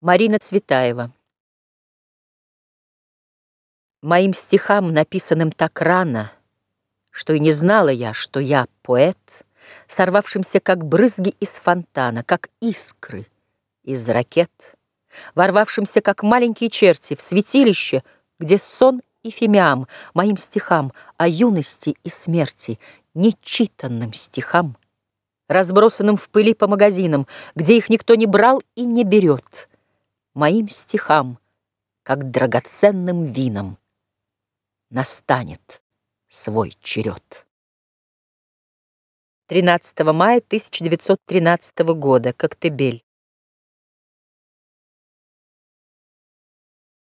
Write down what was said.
Марина Цветаева. Моим стихам, написанным так рано, Что и не знала я, что я поэт, Сорвавшимся, как брызги из фонтана, Как искры из ракет, Ворвавшимся, как маленькие черти, В святилище, где сон и фимиам, Моим стихам о юности и смерти, Нечитанным стихам, Разбросанным в пыли по магазинам, Где их никто не брал и не берет, Моим стихам, как драгоценным винам, Настанет свой черед. 13 мая 1913 года. Коктебель.